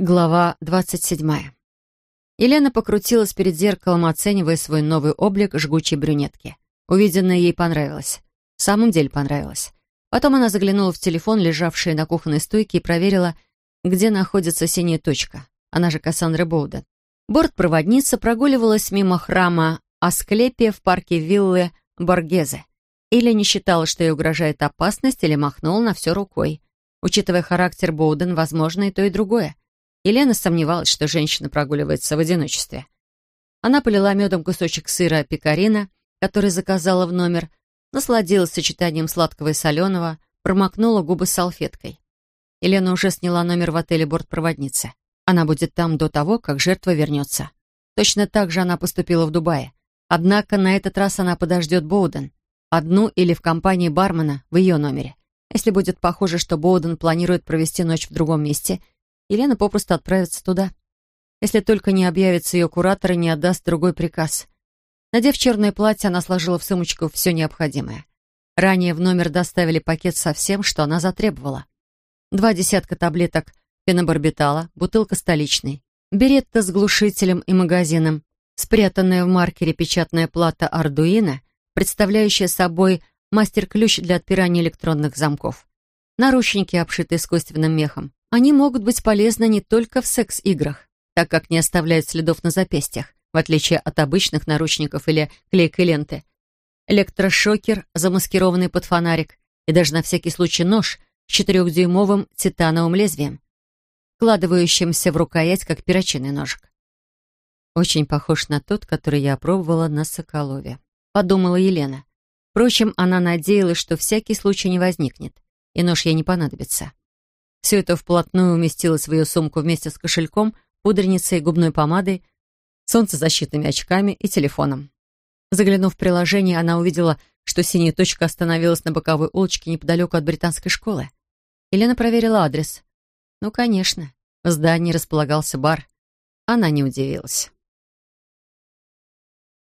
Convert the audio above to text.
Глава двадцать седьмая. Елена покрутилась перед зеркалом, оценивая свой новый облик жгучей брюнетки. Увиденное ей понравилось. В самом деле понравилось. Потом она заглянула в телефон, лежавший на кухонной стойке, и проверила, где находится синяя точка, она же Кассандра Боуден. Бортпроводница прогуливалась мимо храма Асклепия в парке виллы Боргезе. Или не считала, что ей угрожает опасность, или махнула на все рукой. Учитывая характер Боуден, возможно и то, и другое. Елена сомневалась, что женщина прогуливается в одиночестве. Она полила медом кусочек сыра пекарина, который заказала в номер, насладилась сочетанием сладкого и соленого, промокнула губы салфеткой. Елена уже сняла номер в отеле бортпроводницы. Она будет там до того, как жертва вернется. Точно так же она поступила в Дубае. Однако на этот раз она подождет Боуден. Одну или в компании бармена в ее номере. Если будет похоже, что Боуден планирует провести ночь в другом месте – Елена попросту отправится туда. Если только не объявится ее куратор и не отдаст другой приказ. Надев черное платье, она сложила в сумочку все необходимое. Ранее в номер доставили пакет со всем, что она затребовала. Два десятка таблеток фенобарбитала, бутылка столичной, беретта с глушителем и магазином, спрятанная в маркере печатная плата Ардуино, представляющая собой мастер-ключ для отпирания электронных замков, наручники, обшитые искусственным мехом, они могут быть полезны не только в секс-играх, так как не оставляют следов на запястьях, в отличие от обычных наручников или клейкой ленты. Электрошокер, замаскированный под фонарик, и даже на всякий случай нож с четырехдюймовым титановым лезвием, вкладывающимся в рукоять, как перочинный ножик. Очень похож на тот, который я опробовала на Соколове, подумала Елена. Впрочем, она надеялась, что всякий случай не возникнет, и нож ей не понадобится. Все это вплотную уместилось ее сумку вместе с кошельком, пудреницей, губной помадой, солнцезащитными очками и телефоном. Заглянув в приложение, она увидела, что синяя точка остановилась на боковой улочке неподалеку от британской школы. Елена проверила адрес. Ну, конечно, в здании располагался бар. Она не удивилась.